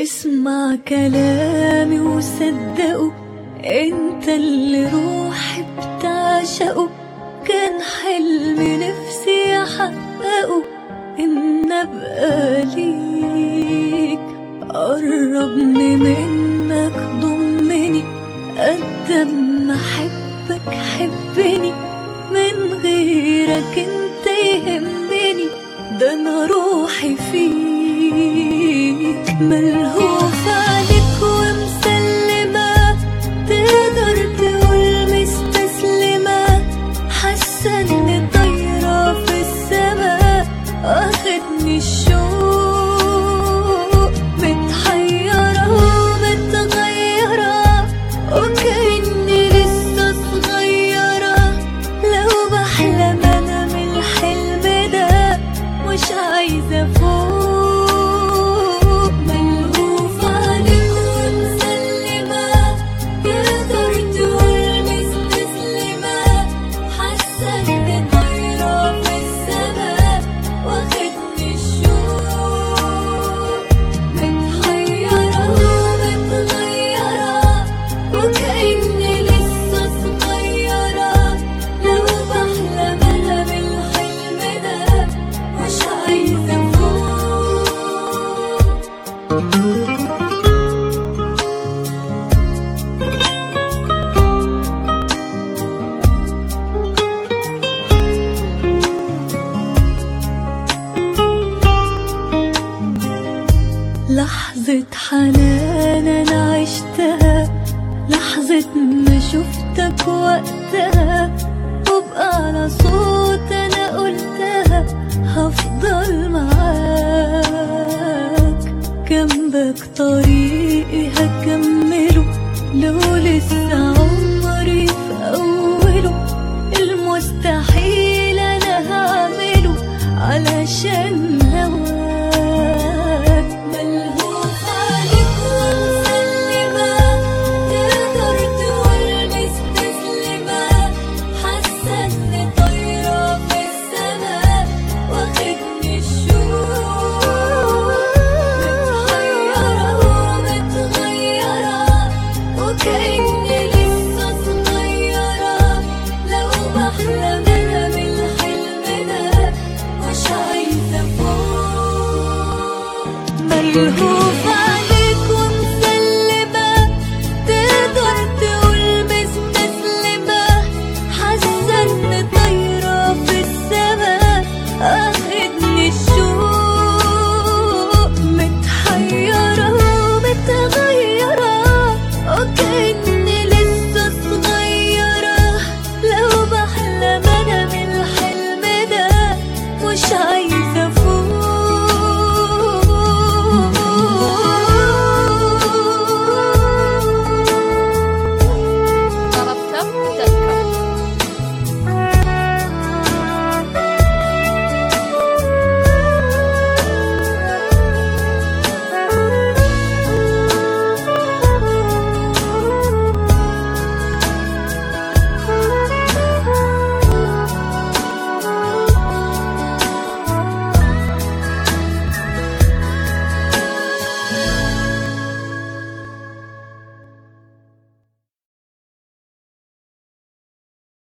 اسمع كلامي وصدقه. انت اللي روحي بتعشقه. كان حلمي نفسي أحققه. إن أبقى ليك. قربني منك ضمني. قد ما أحبك حبني. من غيرك لحظة حنان أنا عشتها. وقت ما شفتك وقتها. وابقى على صوت أنا قلتها. هفضل معاك. جنبك طريقي هكمله. لو لسه عمري في أوله. المستحيل أنا هعمله. علشان you